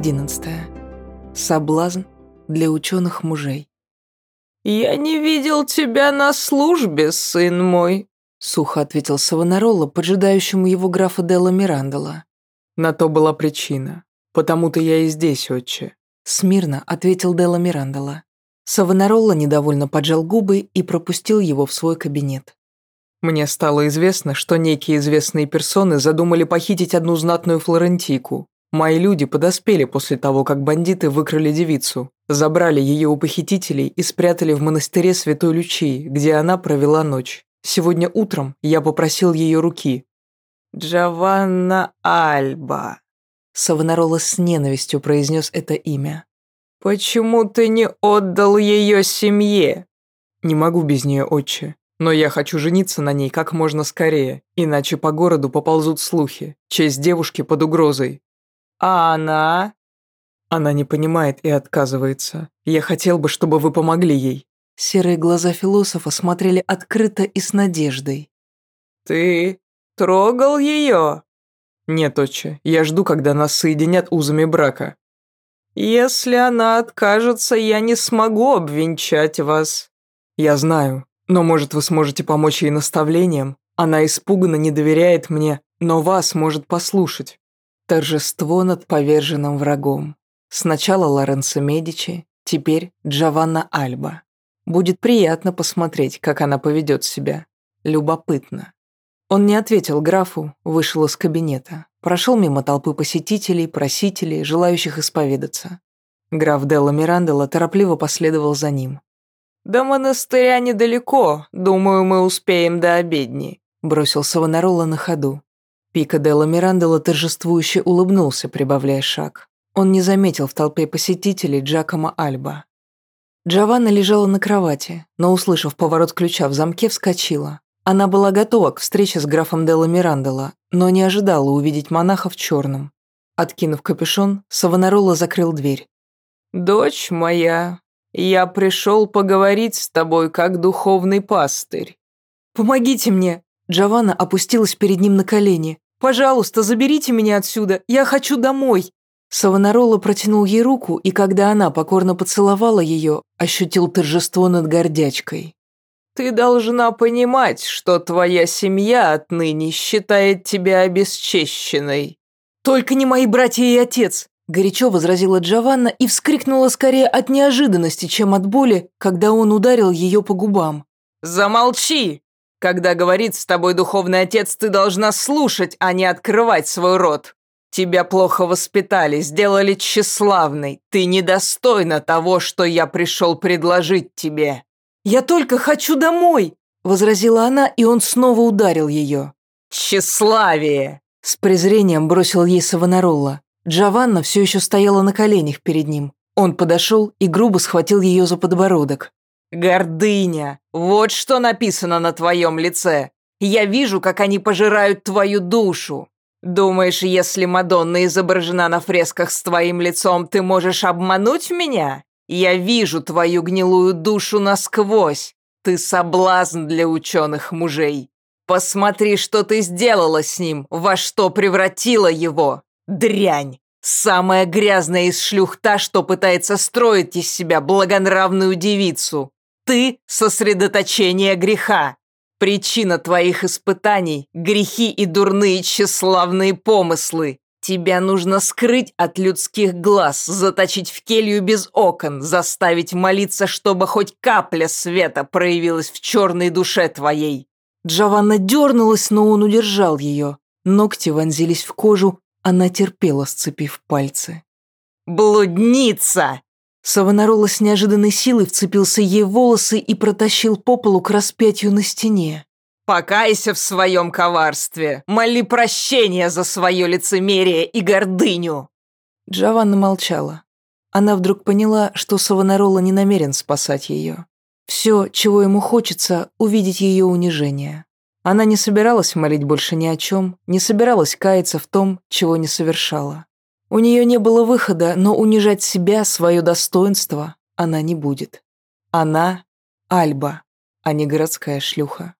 Глава 11. Соблазн для ученых мужей. «Я не видел тебя на службе, сын мой», — сухо ответил Савонарола, поджидающему его графа Делла Мирандола. «На то была причина. Потому-то я и здесь, отче», — смирно ответил Делла Мирандола. Савонарола недовольно поджал губы и пропустил его в свой кабинет. Мне стало известно, что некие известные персоны задумали похитить одну знатную флорентийку. Мои люди подоспели после того, как бандиты выкрали девицу, забрали ее у похитителей и спрятали в монастыре Святой Лючии, где она провела ночь. Сегодня утром я попросил ее руки. «Джованна Альба», — Савонарола с ненавистью произнес это имя. «Почему ты не отдал ее семье?» «Не могу без нее, отче. Но я хочу жениться на ней как можно скорее, иначе по городу поползут слухи. Честь девушки под угрозой. А она? Она не понимает и отказывается. Я хотел бы, чтобы вы помогли ей. Серые глаза философа смотрели открыто и с надеждой. Ты трогал ее? Нет, отче, я жду, когда нас соединят узами брака. Если она откажется, я не смогу обвенчать вас. Я знаю, но, может, вы сможете помочь ей наставлением? Она испуганно не доверяет мне, но вас может послушать». Торжество над поверженным врагом. Сначала Лоренцо Медичи, теперь Джованна Альба. Будет приятно посмотреть, как она поведет себя. Любопытно. Он не ответил графу, вышел из кабинета, прошел мимо толпы посетителей, просителей, желающих исповедаться. Граф Делла Мирандела торопливо последовал за ним. «До монастыря недалеко, думаю, мы успеем до обедни», бросил Савонарола на ходу. Пика Делла Мирандела торжествующе улыбнулся, прибавляя шаг. Он не заметил в толпе посетителей Джакома Альба. Джованна лежала на кровати, но, услышав поворот ключа в замке, вскочила. Она была готова к встрече с графом Делла Мирандела, но не ожидала увидеть монаха в черном. Откинув капюшон, Савонарола закрыл дверь. «Дочь моя, я пришел поговорить с тобой как духовный пастырь». «Помогите мне!» Джованна опустилась перед ним на колени. «Пожалуйста, заберите меня отсюда! Я хочу домой!» Савонарола протянул ей руку, и когда она покорно поцеловала ее, ощутил торжество над гордячкой. «Ты должна понимать, что твоя семья отныне считает тебя обесчещенной». «Только не мои братья и отец!» Горячо возразила Джованна и вскрикнула скорее от неожиданности, чем от боли, когда он ударил ее по губам. «Замолчи! Когда говорит с тобой духовный отец, ты должна слушать, а не открывать свой рот. Тебя плохо воспитали, сделали тщеславной. Ты недостойна того, что я пришел предложить тебе». «Я только хочу домой!» – возразила она, и он снова ударил ее. «Тщеславие!» – с презрением бросил ей Савонаролла. Джованна все еще стояла на коленях перед ним. Он подошел и грубо схватил ее за подбородок. «Гордыня! Вот что написано на твоем лице! Я вижу, как они пожирают твою душу! Думаешь, если Мадонна изображена на фресках с твоим лицом, ты можешь обмануть меня? Я вижу твою гнилую душу насквозь! Ты соблазн для ученых мужей! Посмотри, что ты сделала с ним, во что превратила его! Дрянь! Самая грязная из шлюх та, что пытается строить из себя благонравную девицу. Ты – сосредоточение греха. Причина твоих испытаний – грехи и дурные тщеславные помыслы. Тебя нужно скрыть от людских глаз, заточить в келью без окон, заставить молиться, чтобы хоть капля света проявилась в черной душе твоей. Джованна дернулась, но он удержал ее. Ногти вонзились в кожу, она терпела, сцепив пальцы. «Блудница!» Савонарола с неожиданной силой вцепился ей в волосы и протащил по полу к распятию на стене. «Покайся в своем коварстве! Моли прощения за свое лицемерие и гордыню!» Джованна молчала. Она вдруг поняла, что Савонарола не намерен спасать ее. Все, чего ему хочется, увидеть ее унижение. Она не собиралась молить больше ни о чем, не собиралась каяться в том, чего не совершала. У нее не было выхода, но унижать себя, свое достоинство она не будет. Она – Альба, а не городская шлюха.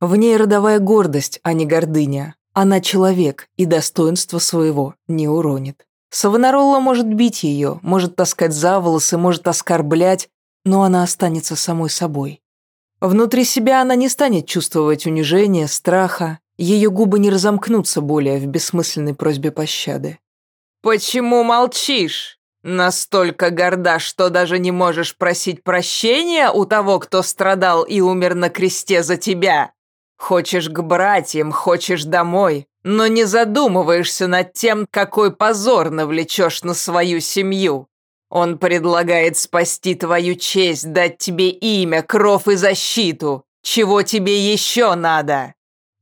В ней родовая гордость, а не гордыня. Она человек и достоинство своего не уронит. Савонаролла может бить ее, может таскать за волосы, может оскорблять, но она останется самой собой. Внутри себя она не станет чувствовать унижения, страха, ее губы не разомкнутся более в бессмысленной просьбе пощады. «Почему молчишь? Настолько горда, что даже не можешь просить прощения у того, кто страдал и умер на кресте за тебя? Хочешь к братьям, хочешь домой, но не задумываешься над тем, какой позор навлечешь на свою семью. Он предлагает спасти твою честь, дать тебе имя, кров и защиту. Чего тебе еще надо?»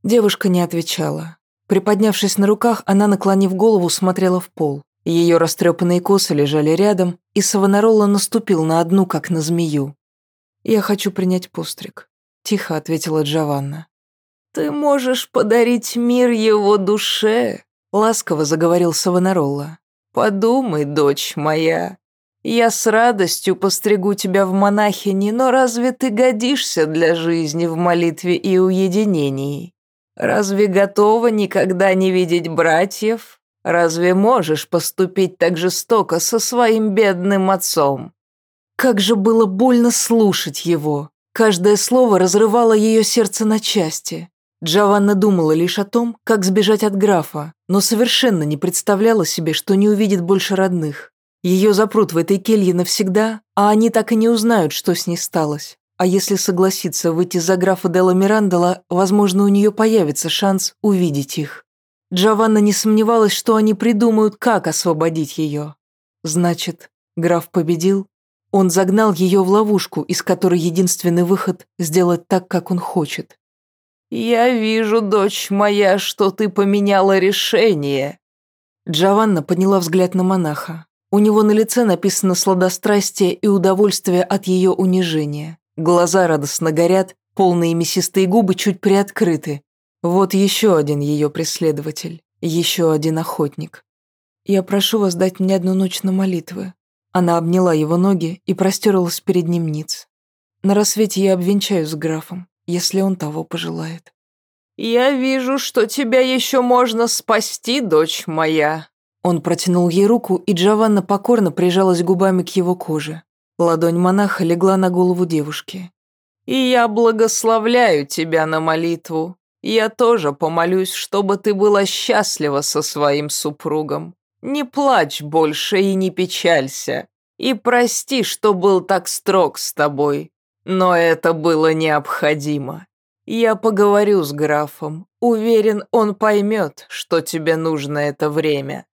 Девушка не отвечала. Приподнявшись на руках, она, наклонив голову, смотрела в пол. Ее растрепанные косы лежали рядом, и Савонаролла наступил на одну, как на змею. «Я хочу принять постриг», — тихо ответила Джованна. «Ты можешь подарить мир его душе», — ласково заговорил Савонаролла. «Подумай, дочь моя, я с радостью постригу тебя в монахини, но разве ты годишься для жизни в молитве и уединении? Разве готова никогда не видеть братьев? Разве можешь поступить так жестоко со своим бедным отцом?» Как же было больно слушать его. Каждое слово разрывало ее сердце на части. Джованна думала лишь о том, как сбежать от графа, но совершенно не представляла себе, что не увидит больше родных. Ее запрут в этой келье навсегда, а они так и не узнают, что с ней сталось. А если согласиться выйти за графа Делла Мирандела, возможно, у нее появится шанс увидеть их. Джованна не сомневалась, что они придумают, как освободить ее. Значит, граф победил? Он загнал ее в ловушку, из которой единственный выход – сделать так, как он хочет. «Я вижу, дочь моя, что ты поменяла решение». Джованна подняла взгляд на монаха. У него на лице написано сладострастие и удовольствие от ее унижения. Глаза радостно горят, полные мясистые губы чуть приоткрыты. Вот еще один ее преследователь, еще один охотник. «Я прошу вас дать мне одну ночь на молитвы». Она обняла его ноги и простерлась перед ним ниц. На рассвете я обвенчаюсь с графом если он того пожелает. «Я вижу, что тебя еще можно спасти, дочь моя». Он протянул ей руку, и Джованна покорно прижалась губами к его коже. Ладонь монаха легла на голову девушки. «И я благословляю тебя на молитву. Я тоже помолюсь, чтобы ты была счастлива со своим супругом. Не плачь больше и не печалься. И прости, что был так строг с тобой. Но это было необходимо. Я поговорю с графом. Уверен, он поймет, что тебе нужно это время».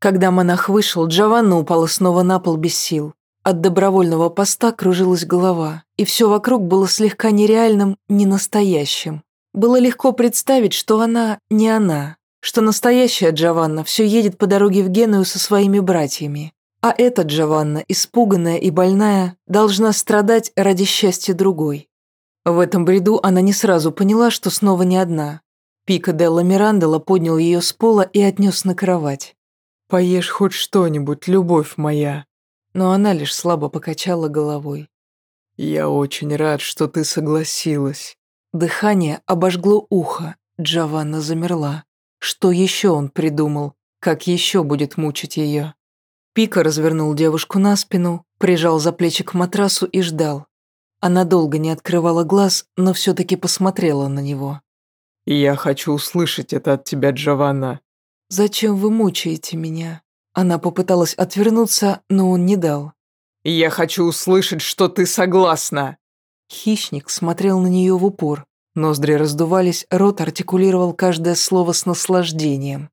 Когда монах вышел, Джованна упала снова на пол без сил. От добровольного поста кружилась голова, и все вокруг было слегка нереальным, ненастоящим. Было легко представить, что она не она, что настоящая Джованна все едет по дороге в Геную со своими братьями. А эта Джованна, испуганная и больная, должна страдать ради счастья другой. В этом бреду она не сразу поняла, что снова не одна. Пика Делла Мирандела поднял ее с пола и отнес на кровать. «Поешь хоть что-нибудь, любовь моя». Но она лишь слабо покачала головой. «Я очень рад, что ты согласилась». Дыхание обожгло ухо, Джованна замерла. Что еще он придумал? Как еще будет мучить ее? Пика развернул девушку на спину, прижал за плечи к матрасу и ждал. Она долго не открывала глаз, но все-таки посмотрела на него. «Я хочу услышать это от тебя, Джованна». «Зачем вы мучаете меня?» Она попыталась отвернуться, но он не дал. «Я хочу услышать, что ты согласна!» Хищник смотрел на нее в упор. Ноздри раздувались, рот артикулировал каждое слово с наслаждением.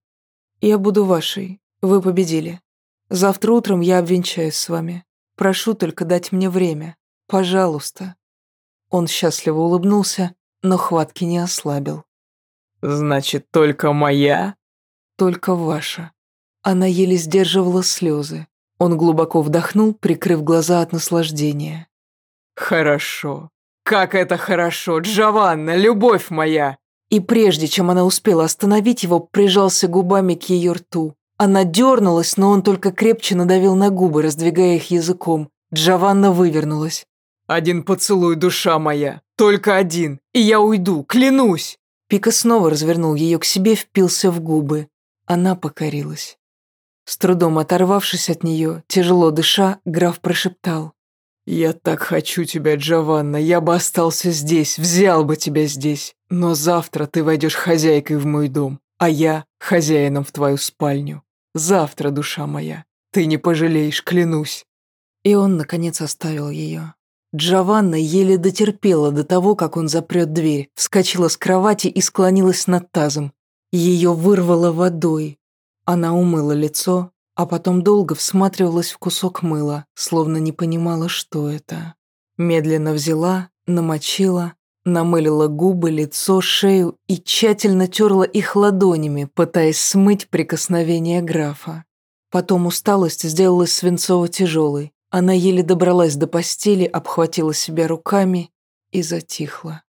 «Я буду вашей. Вы победили. Завтра утром я обвенчаюсь с вами. Прошу только дать мне время. Пожалуйста». Он счастливо улыбнулся, но хватки не ослабил. «Значит, только моя?» «Только ваша». Она еле сдерживала слезы. Он глубоко вдохнул, прикрыв глаза от наслаждения. «Хорошо. Как это хорошо, Джованна, любовь моя!» И прежде чем она успела остановить его, прижался губами к ее рту. Она дернулась, но он только крепче надавил на губы, раздвигая их языком. Джованна вывернулась. «Один поцелуй, душа моя! Только один! И я уйду, клянусь!» Пика снова развернул ее к себе, впился в губы. Она покорилась. С трудом оторвавшись от нее, тяжело дыша, граф прошептал. «Я так хочу тебя, Джованна, я бы остался здесь, взял бы тебя здесь. Но завтра ты войдешь хозяйкой в мой дом, а я хозяином в твою спальню. Завтра, душа моя, ты не пожалеешь, клянусь». И он, наконец, оставил ее. Джованна еле дотерпела до того, как он запрет дверь, вскочила с кровати и склонилась над тазом. Ее вырвало водой. Она умыла лицо, а потом долго всматривалась в кусок мыла, словно не понимала, что это. Медленно взяла, намочила, намылила губы, лицо, шею и тщательно терла их ладонями, пытаясь смыть прикосновение графа. Потом усталость сделалась свинцово-тяжелой. Она еле добралась до постели, обхватила себя руками и затихла.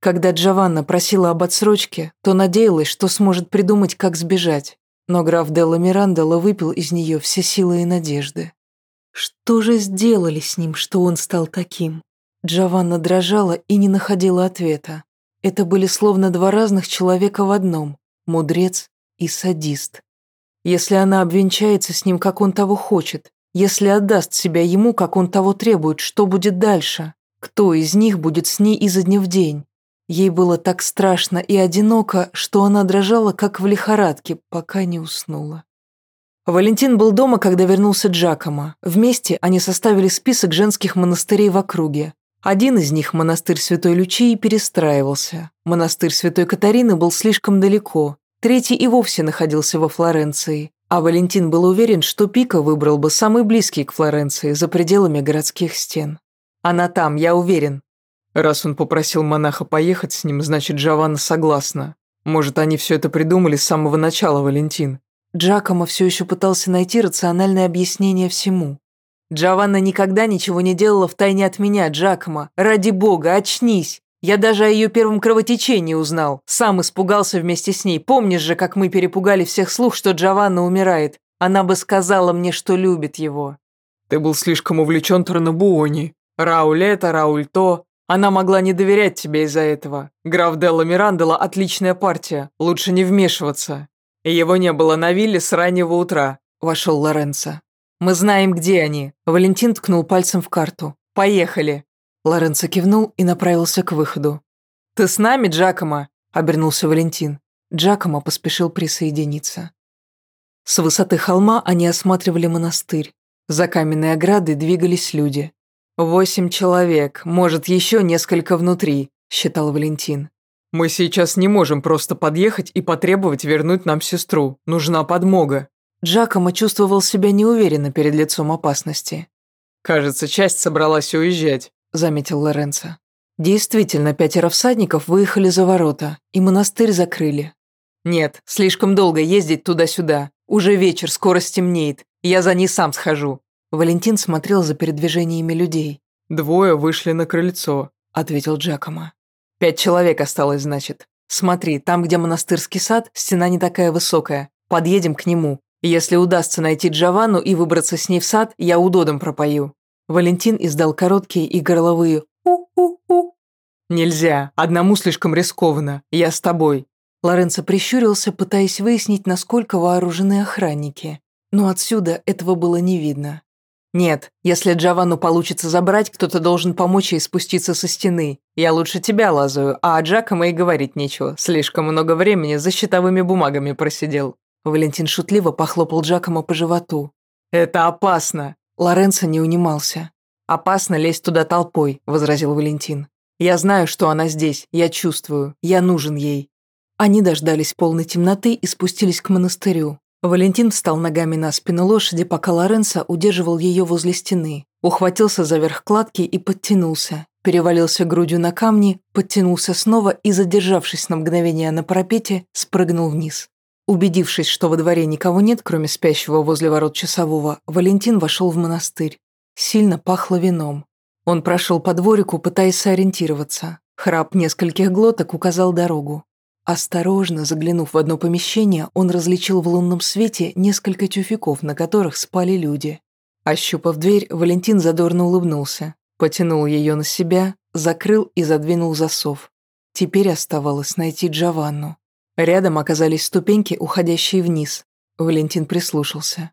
Когда Джованна просила об отсрочке, то надеялась, что сможет придумать, как сбежать. Но граф Делла Мирандола выпил из нее все силы и надежды. Что же сделали с ним, что он стал таким? Джованна дрожала и не находила ответа. Это были словно два разных человека в одном – мудрец и садист. Если она обвенчается с ним, как он того хочет, если отдаст себя ему, как он того требует, что будет дальше? Кто из них будет с ней изо дня в день? Ей было так страшно и одиноко, что она дрожала, как в лихорадке, пока не уснула. Валентин был дома, когда вернулся Джакомо. Вместе они составили список женских монастырей в округе. Один из них, монастырь Святой Лючии, перестраивался. Монастырь Святой Катарины был слишком далеко. Третий и вовсе находился во Флоренции. А Валентин был уверен, что Пика выбрал бы самый близкий к Флоренции, за пределами городских стен. Она там, я уверен. Раз он попросил монаха поехать с ним, значит, Джованна согласна. Может, они все это придумали с самого начала, Валентин. Джакомо все еще пытался найти рациональное объяснение всему. Джованна никогда ничего не делала втайне от меня, Джакомо. Ради бога, очнись. Я даже о ее первом кровотечении узнал. Сам испугался вместе с ней. Помнишь же, как мы перепугали всех слух, что Джованна умирает? Она бы сказала мне, что любит его. Ты был слишком увлечен Торнабуони. Рауль это, Рауль то. Она могла не доверять тебе из-за этого. Граф Делла Мирандела – отличная партия. Лучше не вмешиваться. Его не было на вилле с раннего утра. Вошел Лоренцо. Мы знаем, где они. Валентин ткнул пальцем в карту. Поехали. Лоренцо кивнул и направился к выходу. «Ты с нами, Джакомо?» – обернулся Валентин. Джакомо поспешил присоединиться. С высоты холма они осматривали монастырь. За каменной оградой двигались люди. «Восемь человек, может, еще несколько внутри», – считал Валентин. «Мы сейчас не можем просто подъехать и потребовать вернуть нам сестру. Нужна подмога». Джакомо чувствовал себя неуверенно перед лицом опасности. «Кажется, часть собралась уезжать», – заметил Лоренцо. Действительно, пятеро всадников выехали за ворота, и монастырь закрыли. «Нет, слишком долго ездить туда-сюда. Уже вечер, скоро стемнеет. Я за ней сам схожу». Валентин смотрел за передвижениями людей. «Двое вышли на крыльцо», — ответил Джакомо. «Пять человек осталось, значит. Смотри, там, где монастырский сад, стена не такая высокая. Подъедем к нему. Если удастся найти Джованну и выбраться с ней в сад, я удодом пропою. Валентин издал короткие и горловые «у-у-у». «Нельзя, одному слишком рискованно, я с тобой». Лоренцо прищурился, пытаясь выяснить, насколько вооружены охранники. Но отсюда этого было не видно. «Нет, если Джованну получится забрать, кто-то должен помочь ей спуститься со стены. Я лучше тебя лазаю, а о Джакомо и говорить нечего. Слишком много времени за счетовыми бумагами просидел». Валентин шутливо похлопал Джакомо по животу. «Это опасно. Лоренцо не унимался. «Опасно лезть туда толпой», – возразил Валентин. «Я знаю, что она здесь, я чувствую, я нужен ей». Они дождались полной темноты и спустились к монастырю. Валентин встал ногами на спину лошади, пока Лоренцо удерживал ее возле стены. Ухватился за верх кладки и подтянулся. Перевалился грудью на камни, подтянулся снова и, задержавшись на мгновение на парапете, спрыгнул вниз. Убедившись, что во дворе никого нет, кроме спящего возле ворот часового, Валентин вошел в монастырь. Сильно пахло вином. Он прошел по дворику, пытаясь сориентироваться. Храп нескольких глоток указал дорогу. Осторожно заглянув в одно помещение, он различил в лунном свете несколько тюфяков, на которых спали люди. Ощупав дверь, Валентин задорно улыбнулся, потянул ее на себя, закрыл и задвинул засов. Теперь оставалось найти Джованну. Рядом оказались ступеньки, уходящие вниз. Валентин прислушался.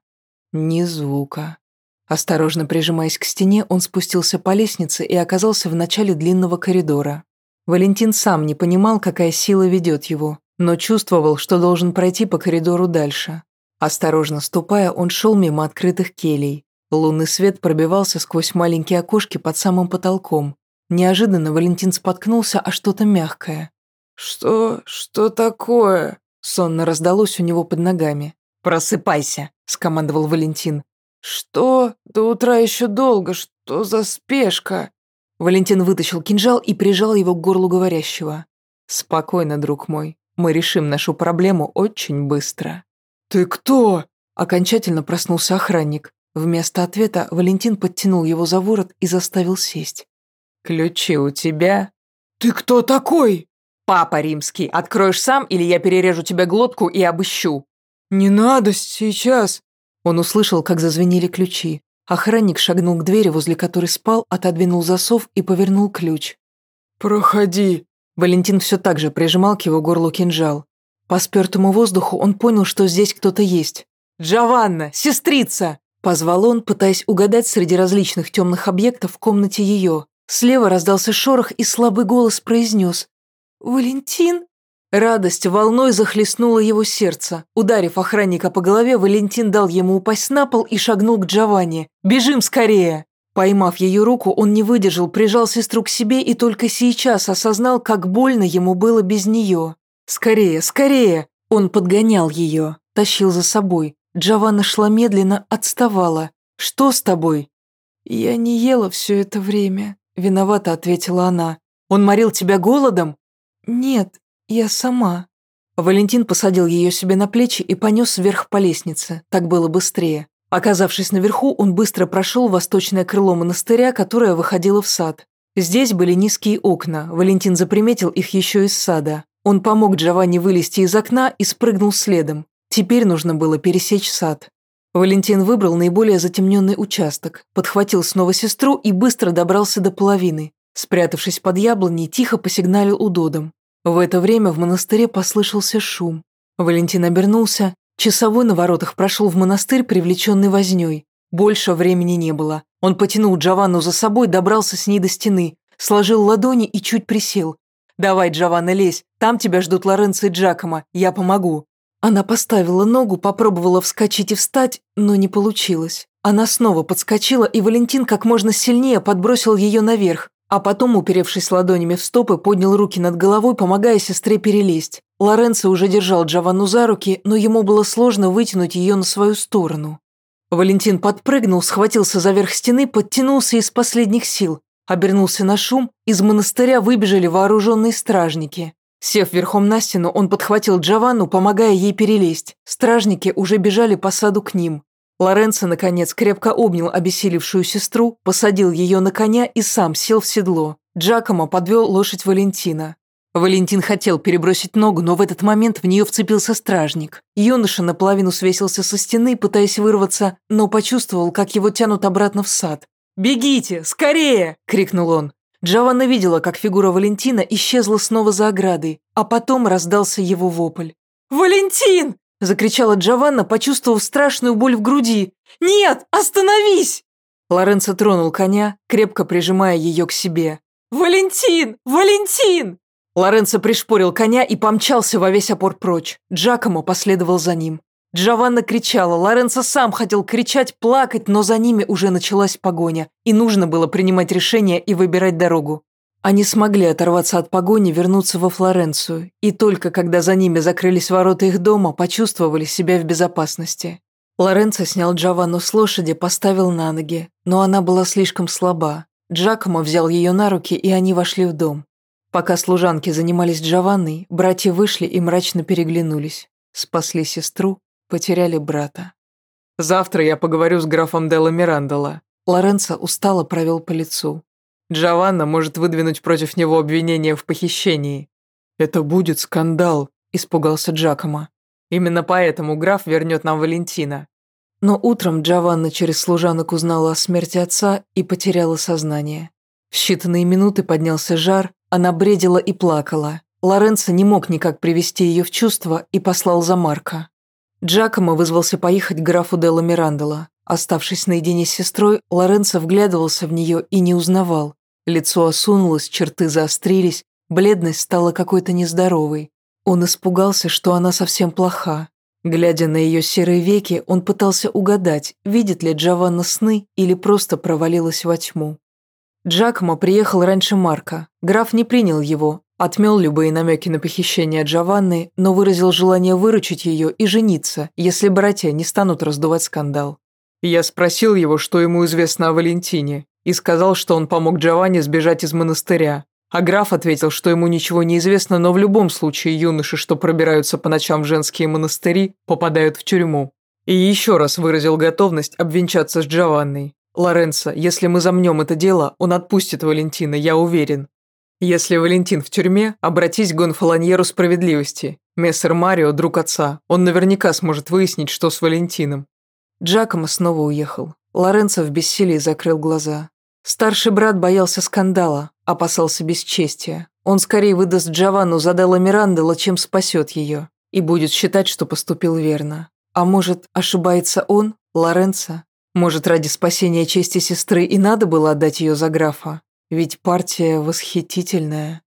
Ни звука. Осторожно прижимаясь к стене, он спустился по лестнице и оказался в начале длинного коридора. Валентин сам не понимал, какая сила ведет его, но чувствовал, что должен пройти по коридору дальше. Осторожно ступая, он шел мимо открытых келей. Лунный свет пробивался сквозь маленькие окошки под самым потолком. Неожиданно Валентин споткнулся о что-то мягкое. «Что? Что такое?» Сонно раздалось у него под ногами. «Просыпайся», — скомандовал Валентин. «Что? До утра еще долго. Что за спешка?» Валентин вытащил кинжал и прижал его к горлу говорящего. «Спокойно, друг мой. Мы решим нашу проблему очень быстро». «Ты кто?» Окончательно проснулся охранник. Вместо ответа Валентин подтянул его за ворот и заставил сесть. «Ключи у тебя?» «Ты кто такой?» «Папа римский. Откроешь сам, или я перережу тебе глотку и обыщу?» «Не надо сейчас!» Он услышал, как зазвенели ключи. Охранник шагнул к двери, возле которой спал, отодвинул засов и повернул ключ. «Проходи!» Валентин все так же прижимал к его горлу кинжал. По спертому воздуху он понял, что здесь кто-то есть. «Джованна! Сестрица!» Позвал он, пытаясь угадать среди различных темных объектов в комнате ее. Слева раздался шорох, и слабый голос произнес. «Валентин?» Радость волной захлестнула его сердце. Ударив охранника по голове, Валентин дал ему упасть на пол и шагнул к Джованни. «Бежим скорее!» Поймав ее руку, он не выдержал, прижал сестру к себе и только сейчас осознал, как больно ему было без нее. «Скорее, скорее!» Он подгонял ее, тащил за собой. Джованна шла медленно, отставала. «Что с тобой?» «Я не ела все это время», — виновато ответила она. «Он морил тебя голодом?» «Нет, «Я сама». Валентин посадил ее себе на плечи и понес вверх по лестнице. Так было быстрее. Оказавшись наверху, он быстро прошел восточное крыло монастыря, которое выходило в сад. Здесь были низкие окна, Валентин заприметил их еще из сада. Он помог Джованни вылезти из окна и спрыгнул следом. Теперь нужно было пересечь сад. Валентин выбрал наиболее затемненный участок, подхватил снова сестру и быстро добрался до половины. Спрятавшись под яблоней, тихо посигналил удодом. В это время в монастыре послышался шум. Валентин обернулся. Часовой на воротах прошел в монастырь, привлеченный вознёй. Больше времени не было. Он потянул Джованну за собой, добрался с ней до стены, сложил ладони и чуть присел. «Давай, Джованна, лезь, там тебя ждут Лоренцо и Джакомо, я помогу». Она поставила ногу, попробовала вскочить и встать, но не получилось. Она снова подскочила, и Валентин как можно сильнее подбросил ее наверх, а потом, уперевшись ладонями в стопы, поднял руки над головой, помогая сестре перелезть. Лоренцо уже держал Джованну за руки, но ему было сложно вытянуть ее на свою сторону. Валентин подпрыгнул, схватился за верх стены, подтянулся из последних сил. Обернулся на шум, из монастыря выбежали вооруженные стражники. Сев верхом на стену, он подхватил Джованну, помогая ей перелезть. Стражники уже бежали по саду к ним. Лоренцо, наконец, крепко обнял обессилевшую сестру, посадил ее на коня и сам сел в седло. Джакомо подвел лошадь Валентина. Валентин хотел перебросить ногу, но в этот момент в нее вцепился стражник. Юноша наполовину свесился со стены, пытаясь вырваться, но почувствовал, как его тянут обратно в сад. «Бегите! Скорее!» – крикнул он. Джованна видела, как фигура Валентина исчезла снова за оградой, а потом раздался его вопль. «Валентин!» Закричала Джованна, почувствовав страшную боль в груди. «Нет, остановись!» Лоренцо тронул коня, крепко прижимая ее к себе. «Валентин! Валентин!» Лоренцо пришпорил коня и помчался во весь опор прочь. Джакомо последовал за ним. Джованна кричала, Лоренцо сам хотел кричать, плакать, но за ними уже началась погоня, и нужно было принимать решение и выбирать дорогу. Они смогли оторваться от погони, вернуться во Флоренцию, и только когда за ними закрылись ворота их дома, почувствовали себя в безопасности. Лоренцо снял Джованну с лошади, поставил на ноги, но она была слишком слаба. Джакомо взял ее на руки, и они вошли в дом. Пока служанки занимались Джованной, братья вышли и мрачно переглянулись. Спасли сестру, потеряли брата. «Завтра я поговорю с графом Делла Мирандола». Лоренцо устало провел по лицу. Джованна может выдвинуть против него обвинение в похищении. Это будет скандал, испугался Джакомо. Именно поэтому граф вернет нам Валентина. Но утром Джованна через служанок узнала о смерти отца и потеряла сознание. В считанные минуты поднялся жар, она бредила и плакала. Лоренцо не мог никак привести ее в чувство и послал за Марка. Джакомо вызвался поехать к графу Делла Мирандола. Оставшись наедине с сестрой, Лоренцо вглядывался в нее и не узнавал. Лицо осунулось, черты заострились, бледность стала какой-то нездоровой. Он испугался, что она совсем плоха. Глядя на ее серые веки, он пытался угадать, видит ли Джованна сны или просто провалилась во тьму. Джакомо приехал раньше Марка. Граф не принял его, отмел любые намеки на похищение Джованны, но выразил желание выручить ее и жениться, если братья не станут раздувать скандал. Я спросил его, что ему известно о Валентине, и сказал, что он помог Джованне сбежать из монастыря. А граф ответил, что ему ничего не известно, но в любом случае юноши, что пробираются по ночам в женские монастыри, попадают в тюрьму. И еще раз выразил готовность обвенчаться с Джованной. Лоренцо, если мы замнем это дело, он отпустит Валентина, я уверен. Если Валентин в тюрьме, обратись к Гонфаланьеру справедливости. Мессер Марио – друг отца. Он наверняка сможет выяснить, что с Валентином. Джакомо снова уехал. Лоренцо в бессилии закрыл глаза. Старший брат боялся скандала, опасался бесчестия. Он скорее выдаст Джованну за Делла Мирандела, чем спасет ее, и будет считать, что поступил верно. А может, ошибается он, Лоренцо? Может, ради спасения чести сестры и надо было отдать ее за графа? Ведь партия восхитительная.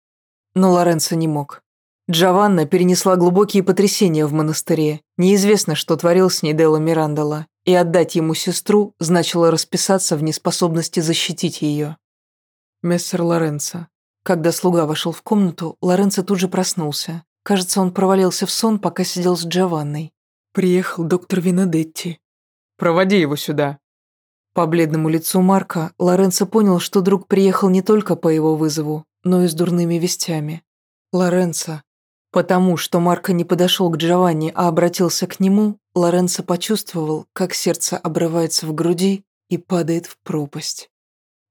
Но Лоренцо не мог. Джованна перенесла глубокие потрясения в монастыре. Неизвестно, что творил с ней Делла Мирандела и отдать ему сестру значило расписаться в неспособности защитить ее. Мессер Лоренцо. Когда слуга вошел в комнату, Лоренцо тут же проснулся. Кажется, он провалился в сон, пока сидел с Джованной. Приехал доктор Винодетти. «Проводи его сюда». По бледному лицу Марка Лоренцо понял, что друг приехал не только по его вызову, но и с дурными вестями. Лоренцо, Потому что Марко не подошел к Джованни, а обратился к нему, Лоренцо почувствовал, как сердце обрывается в груди и падает в пропасть.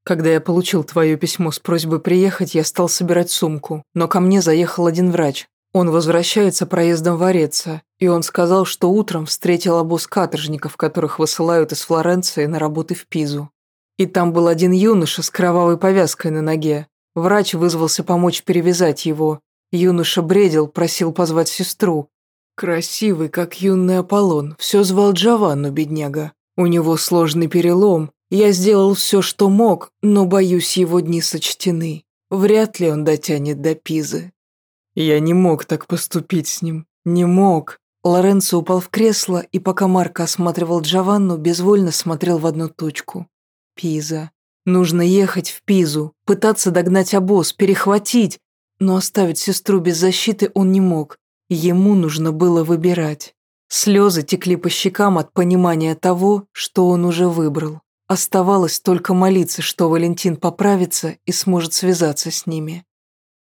Когда я получил твое письмо с просьбой приехать, я стал собирать сумку, но ко мне заехал один врач. Он возвращается проездом в Ореца, и он сказал, что утром встретил обоз каторжников, которых высылают из Флоренции на работы в Пизу. И там был один юноша с кровавой повязкой на ноге. Врач вызвался помочь перевязать его, Юноша бредил, просил позвать сестру. Красивый, как юный Аполлон, все звал Джованну, бедняга. У него сложный перелом. Я сделал все, что мог, но, боюсь, его дни сочтены. Вряд ли он дотянет до Пизы. Я не мог так поступить с ним. Не мог. Лоренцо упал в кресло, и пока Марко осматривал Джованну, безвольно смотрел в одну точку. Пиза. Нужно ехать в Пизу, пытаться догнать обоз, перехватить, но оставить сестру без защиты он не мог. Ему нужно было выбирать. Слезы текли по щекам от понимания того, что он уже выбрал. Оставалось только молиться, что Валентин поправится и сможет связаться с ними.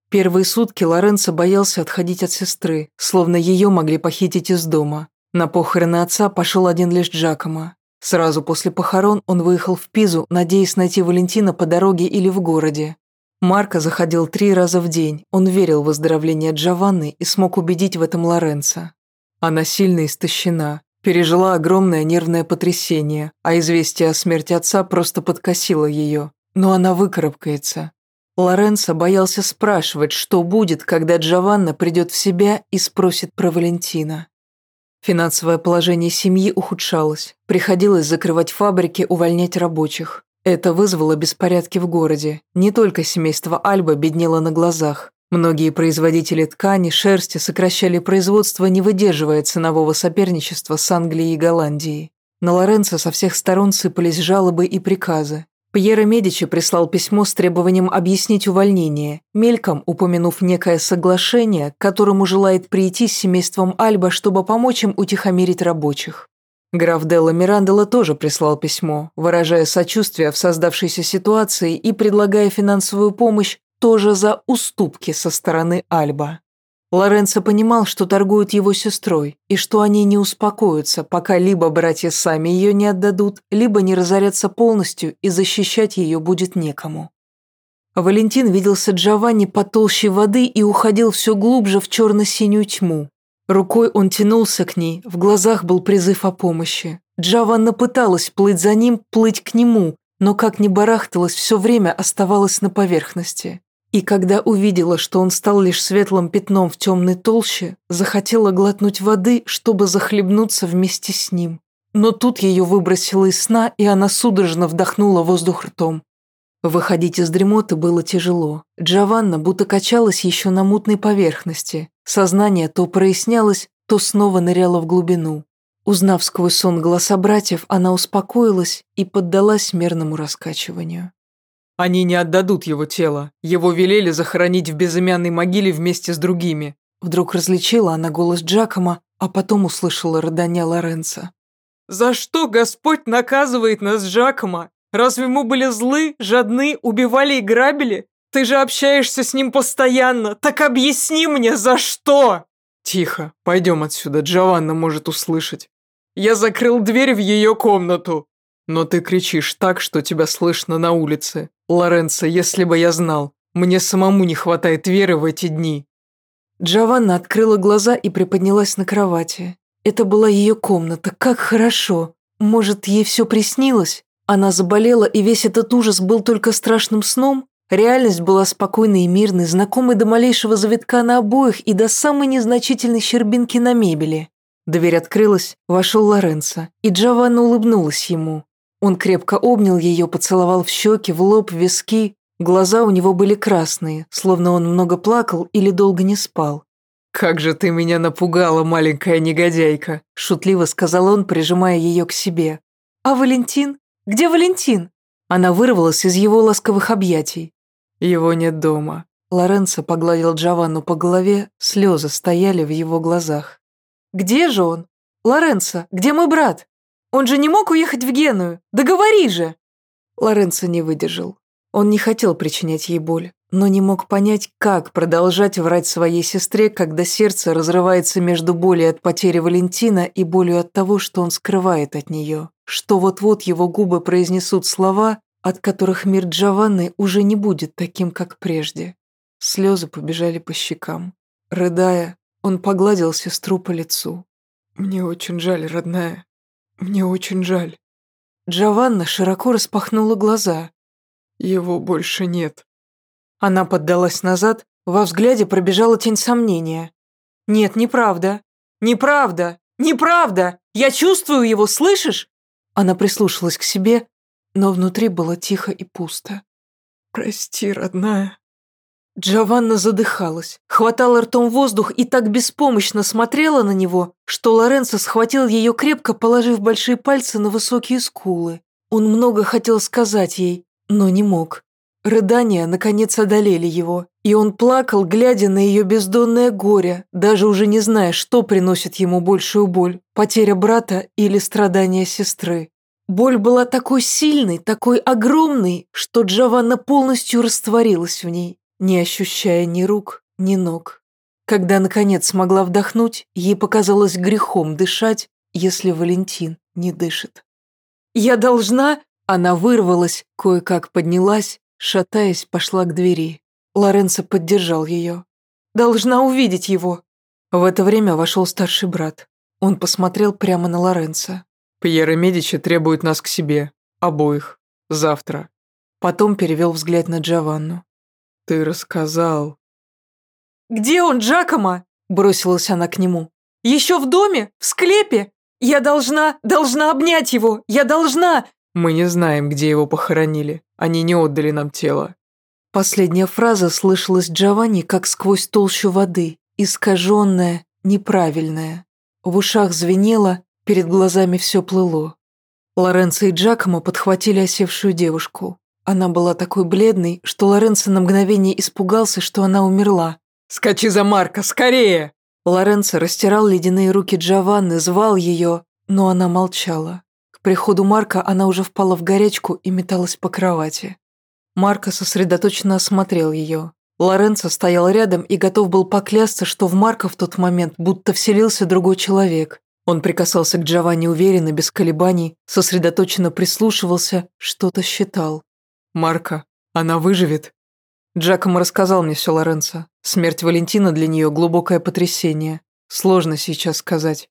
Первые сутки Лоренцо боялся отходить от сестры, словно ее могли похитить из дома. На похороны отца пошел один лишь Джакомо. Сразу после похорон он выехал в Пизу, надеясь найти Валентина по дороге или в городе. Марко заходил три раза в день. Он верил в выздоровление Джованны и смог убедить в этом Лоренца. Она сильно истощена, пережила огромное нервное потрясение, а известие о смерти отца просто подкосило ее. Но она выкарабкается. Лоренцо боялся спрашивать, что будет, когда Джованна придет в себя и спросит про Валентина. Финансовое положение семьи ухудшалось. Приходилось закрывать фабрики, увольнять рабочих. Это вызвало беспорядки в городе. Не только семейство Альба беднело на глазах. Многие производители ткани, шерсти сокращали производство, не выдерживая ценового соперничества с Англией и Голландией. На Лоренцо со всех сторон сыпались жалобы и приказы. Пьеро Медичи прислал письмо с требованием объяснить увольнение, мельком упомянув некое соглашение, к которому желает прийти с семейством Альба, чтобы помочь им утихомирить рабочих. Граф Делла Мирандела тоже прислал письмо, выражая сочувствие в создавшейся ситуации и предлагая финансовую помощь тоже за уступки со стороны Альба. Лоренцо понимал, что торгуют его сестрой, и что они не успокоятся, пока либо братья сами ее не отдадут, либо не разорятся полностью, и защищать ее будет некому. Валентин виделся Джованни потолще воды и уходил все глубже в черно-синюю тьму, Рукой он тянулся к ней, в глазах был призыв о помощи. Джованна пыталась плыть за ним, плыть к нему, но как ни барахталась, все время оставалась на поверхности. И когда увидела, что он стал лишь светлым пятном в темной толще, захотела глотнуть воды, чтобы захлебнуться вместе с ним. Но тут ее выбросило из сна, и она судорожно вдохнула воздух ртом. Выходить из дремоты было тяжело. Джованна будто качалась еще на мутной поверхности. Сознание то прояснялось, то снова ныряло в глубину. Узнав сквозь сон голоса братьев, она успокоилась и поддалась мерному раскачиванию. «Они не отдадут его тело. Его велели захоронить в безымянной могиле вместе с другими». Вдруг различила она голос Джакома, а потом услышала рыдания Лоренца. «За что Господь наказывает нас, Джакома? Разве мы были злы, жадны, убивали и грабили? Ты же общаешься с ним постоянно, так объясни мне, за что?» «Тихо, пойдем отсюда, Джованна может услышать. Я закрыл дверь в ее комнату. Но ты кричишь так, что тебя слышно на улице. Лоренцо, если бы я знал, мне самому не хватает веры в эти дни». Джованна открыла глаза и приподнялась на кровати. Это была ее комната, как хорошо. Может, ей все приснилось? Она заболела, и весь этот ужас был только страшным сном? Реальность была спокойной и мирной, знакомой до малейшего завитка на обоих и до самой незначительной щербинки на мебели. Дверь открылась, вошел Лоренцо, и Джованна улыбнулась ему. Он крепко обнял ее, поцеловал в щеки, в лоб, в виски. Глаза у него были красные, словно он много плакал или долго не спал. «Как же ты меня напугала, маленькая негодяйка!» шутливо сказал он, прижимая ее к себе. «А Валентин?» Где Валентин?» Она вырвалась из его ласковых объятий. «Его нет дома». Лоренцо погладил Джованну по голове, слезы стояли в его глазах. «Где же он? Лоренцо, где мой брат? Он же не мог уехать в Геную? Договори же!» Лоренцо не выдержал. Он не хотел причинять ей боль, но не мог понять, как продолжать врать своей сестре, когда сердце разрывается между болью от потери Валентина и болью от того, что он скрывает от нее что вот-вот его губы произнесут слова, от которых мир Джованны уже не будет таким, как прежде. Слезы побежали по щекам. Рыдая, он погладил сестру по лицу. «Мне очень жаль, родная. Мне очень жаль». Джованна широко распахнула глаза. «Его больше нет». Она поддалась назад, во взгляде пробежала тень сомнения. «Нет, неправда. Неправда. Неправда. Я чувствую его, слышишь? Она прислушалась к себе, но внутри было тихо и пусто. «Прости, родная». Джованна задыхалась, хватала ртом воздух и так беспомощно смотрела на него, что Лоренцо схватил ее крепко, положив большие пальцы на высокие скулы. Он много хотел сказать ей, но не мог. Рыдания, наконец, одолели его, и он плакал, глядя на ее бездонное горе, даже уже не зная, что приносит ему большую боль – потеря брата или страдания сестры. Боль была такой сильной, такой огромной, что Джованна полностью растворилась в ней, не ощущая ни рук, ни ног. Когда, наконец, смогла вдохнуть, ей показалось грехом дышать, если Валентин не дышит. «Я должна...» Она вырвалась, кое-как поднялась, Шатаясь, пошла к двери. Лоренцо поддержал ее. «Должна увидеть его!» В это время вошел старший брат. Он посмотрел прямо на Лоренцо. «Пьеро Медичи требует нас к себе. Обоих. Завтра». Потом перевел взгляд на Джованну. «Ты рассказал». «Где он, Джакомо?» Бросилась она к нему. «Еще в доме? В склепе? Я должна, должна обнять его! Я должна!» «Мы не знаем, где его похоронили. Они не отдали нам тело». Последняя фраза слышалась Джованни как сквозь толщу воды, искаженная, неправильная. В ушах звенело, перед глазами все плыло. Лоренцо и Джакомо подхватили осевшую девушку. Она была такой бледной, что Лоренцо на мгновение испугался, что она умерла. «Скачи за Марко, скорее!» Лоренцо растирал ледяные руки Джованны, звал ее, но она молчала. Приходу Марка она уже впала в горячку и металась по кровати. Марко сосредоточенно осмотрел ее. Лоренцо стоял рядом и готов был поклясться, что в Марка в тот момент будто вселился другой человек. Он прикасался к Джованни уверенно, без колебаний, сосредоточенно прислушивался, что-то считал. «Марко, она выживет?» Джакомо рассказал мне все Лоренцо. Смерть Валентина для нее глубокое потрясение. Сложно сейчас сказать.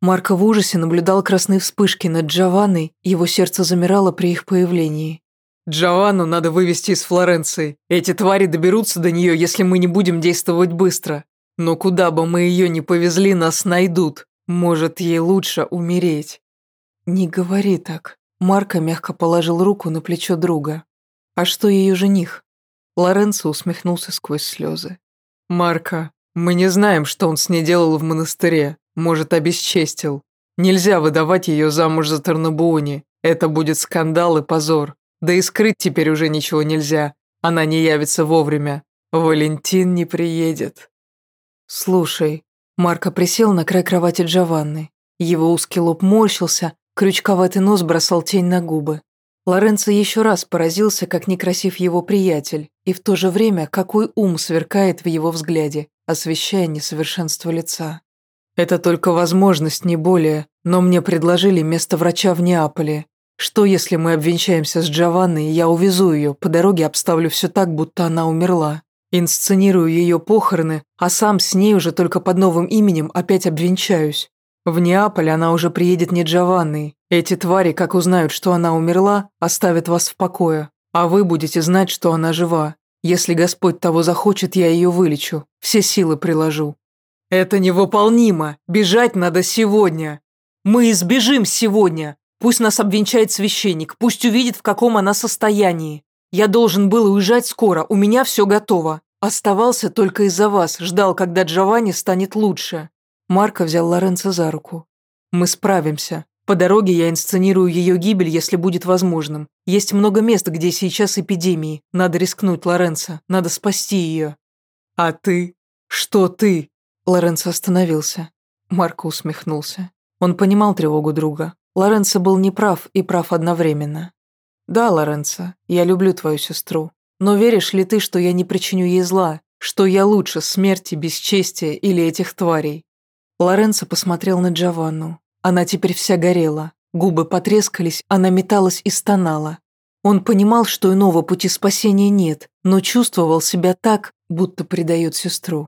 Марко в ужасе наблюдал красные вспышки над Джованной, его сердце замирало при их появлении. Джованну надо вывести из Флоренции. Эти твари доберутся до нее, если мы не будем действовать быстро. Но куда бы мы ее ни повезли, нас найдут. Может, ей лучше умереть». «Не говори так». Марко мягко положил руку на плечо друга. «А что ее жених?» Лоренцо усмехнулся сквозь слезы. «Марко, мы не знаем, что он с ней делал в монастыре. Может, обесчестил. Нельзя выдавать ее замуж за Тарнабуони. Это будет скандал и позор. Да и скрыть теперь уже ничего нельзя. Она не явится вовремя. Валентин не приедет». «Слушай, Марко присел на край кровати Джованны. Его узкий лоб морщился, крючковатый нос бросал тень на губы. Лоренцо еще раз поразился, как некрасив его приятель, и в то же время, какой ум сверкает в его взгляде, освещая несовершенство лица. «Это только возможность, не более, но мне предложили место врача в Неаполе. Что, если мы обвенчаемся с Джованной, я увезу ее, по дороге обставлю все так, будто она умерла?» Инсценирую ее похороны, а сам с ней уже только под новым именем опять обвенчаюсь. В Неаполь она уже приедет не Джованной. Эти твари, как узнают, что она умерла, оставят вас в покое. А вы будете знать, что она жива. Если Господь того захочет, я ее вылечу. Все силы приложу. Это невыполнимо. Бежать надо сегодня. Мы избежим сегодня. Пусть нас обвенчает священник, пусть увидит, в каком она состоянии. Я должен был уезжать скоро, у меня все готово. Оставался только из-за вас, ждал, когда Джованни станет лучше». Марко взял Лоренцо за руку. «Мы справимся. По дороге я инсценирую ее гибель, если будет возможным. Есть много мест, где сейчас эпидемии. Надо рискнуть, Лоренцо. Надо спасти ее». «А ты? Что ты?» Лоренцо остановился. Марко усмехнулся. Он понимал тревогу друга. Лоренцо был неправ и прав одновременно. «Да, Лоренцо, я люблю твою сестру. Но веришь ли ты, что я не причиню ей зла? Что я лучше смерти, бесчестия или этих тварей?» Лоренцо посмотрел на Джованну. Она теперь вся горела. Губы потрескались, она металась и стонала. Он понимал, что иного пути спасения нет, но чувствовал себя так, будто предает сестру.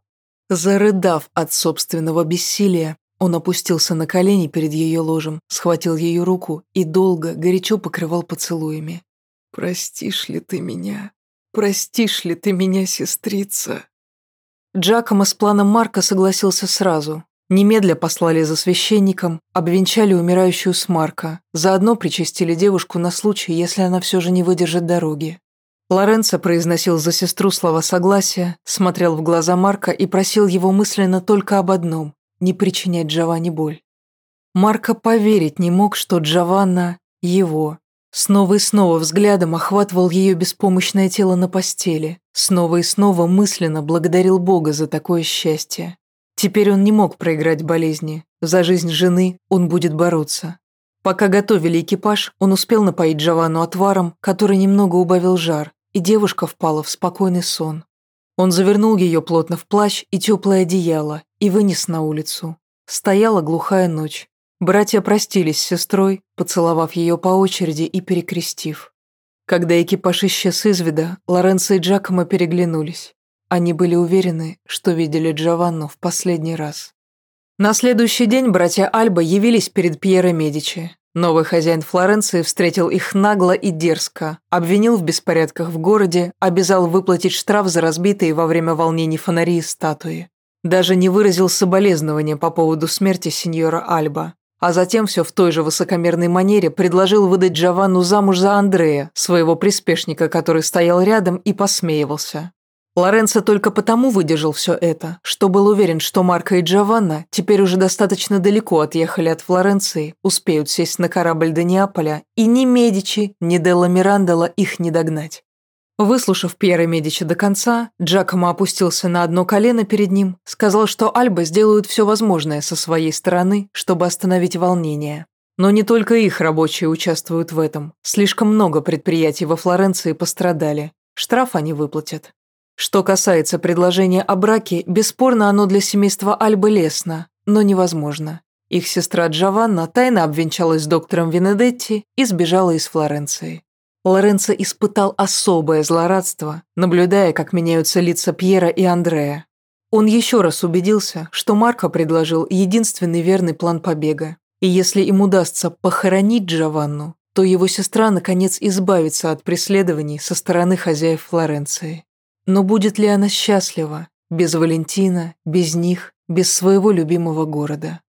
Зарыдав от собственного бессилия, он опустился на колени перед ее ложем, схватил ее руку и долго, горячо покрывал поцелуями. «Простишь ли ты меня? Простишь ли ты меня, сестрица?» Джакомо с планом Марка согласился сразу. Немедля послали за священником, обвенчали умирающую с Марка, заодно причастили девушку на случай, если она все же не выдержит дороги. Лоренцо произносил за сестру слова согласия, смотрел в глаза Марка и просил его мысленно только об одном не причинять Джованни боль. Марко поверить не мог, что Джованна – его. Снова и снова взглядом охватывал ее беспомощное тело на постели. Снова и снова мысленно благодарил Бога за такое счастье. Теперь он не мог проиграть болезни. За жизнь жены он будет бороться. Пока готовили экипаж, он успел напоить Джованну отваром, который немного убавил жар, и девушка впала в спокойный сон. Он завернул ее плотно в плащ и теплое одеяло и вынес на улицу. Стояла глухая ночь. Братья простились с сестрой, поцеловав ее по очереди и перекрестив. Когда экипаж исчез из вида, Лоренцо и Джакомо переглянулись. Они были уверены, что видели Джованну в последний раз. На следующий день братья Альба явились перед Пьеро Медичи. Новый хозяин Флоренции встретил их нагло и дерзко, обвинил в беспорядках в городе, обязал выплатить штраф за разбитые во время волнений фонари и статуи. Даже не выразил соболезнования по поводу смерти сеньора Альба. А затем все в той же высокомерной манере предложил выдать Джованну замуж за Андрея, своего приспешника, который стоял рядом и посмеивался. Лоренцо только потому выдержал все это, что был уверен, что Марко и Джованна теперь уже достаточно далеко отъехали от Флоренции, успеют сесть на корабль до Неаполя, и ни Медичи, ни Делла Мирандола их не догнать. Выслушав Пьера Медичи до конца, Джакомо опустился на одно колено перед ним, сказал, что Альба сделают все возможное со своей стороны, чтобы остановить волнение. Но не только их рабочие участвуют в этом. Слишком много предприятий во Флоренции пострадали. Штраф они выплатят. Что касается предложения о браке, бесспорно оно для семейства Альбы лестно, но невозможно. Их сестра Джованна тайно обвенчалась с доктором Венедетти и сбежала из Флоренции. Лоренцо испытал особое злорадство, наблюдая, как меняются лица Пьера и Андрея. Он еще раз убедился, что Марко предложил единственный верный план побега. И если им удастся похоронить Джованну, то его сестра наконец избавится от преследований со стороны хозяев Флоренции. Но будет ли она счастлива, без Валентина, без них, без своего любимого города?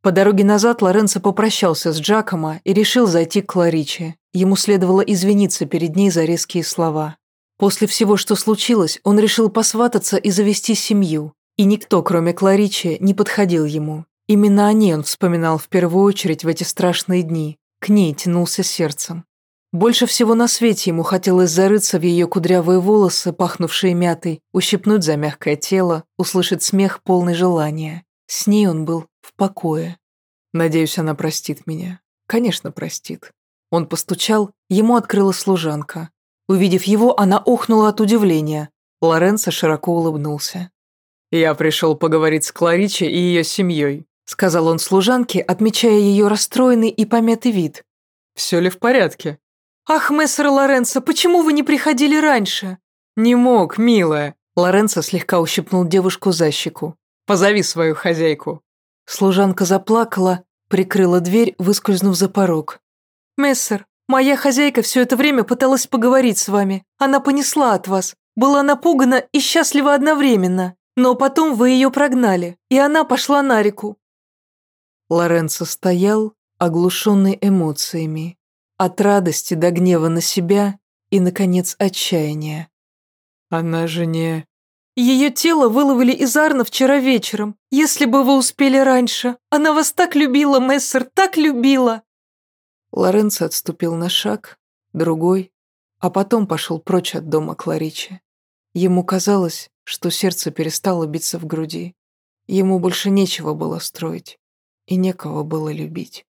По дороге назад Лоренцо попрощался с Джакомо и решил зайти к Клариче. Ему следовало извиниться перед ней за резкие слова. После всего, что случилось, он решил посвататься и завести семью. И никто, кроме Кларичи, не подходил ему. Именно о ней он вспоминал в первую очередь в эти страшные дни. К ней тянулся сердцем. Больше всего на свете ему хотелось зарыться в ее кудрявые волосы, пахнувшие мятой, ущипнуть за мягкое тело, услышать смех полный желания. С ней он был в покое. Надеюсь, она простит меня. Конечно, простит. Он постучал, ему открыла служанка. Увидев его, она охнула от удивления. Лоренцо широко улыбнулся. «Я пришел поговорить с Кларичи и ее семьей», сказал он служанке, отмечая ее расстроенный и помятый вид. «Все ли в порядке?» «Ах, мессер Лоренцо, почему вы не приходили раньше?» «Не мог, милая». Лоренцо слегка ущипнул девушку за щеку. «Позови свою хозяйку». Служанка заплакала, прикрыла дверь, выскользнув за порог. «Мессер, моя хозяйка все это время пыталась поговорить с вами. Она понесла от вас. Была напугана и счастлива одновременно. Но потом вы ее прогнали, и она пошла на реку». Лоренцо стоял, оглушенный эмоциями. От радости до гнева на себя и, наконец, отчаяния. Она же не... Ее тело выловили из Арна вчера вечером. Если бы вы успели раньше. Она вас так любила, мессер, так любила. Лоренцо отступил на шаг, другой, а потом пошел прочь от дома Кларичи. Ему казалось, что сердце перестало биться в груди. Ему больше нечего было строить и некого было любить.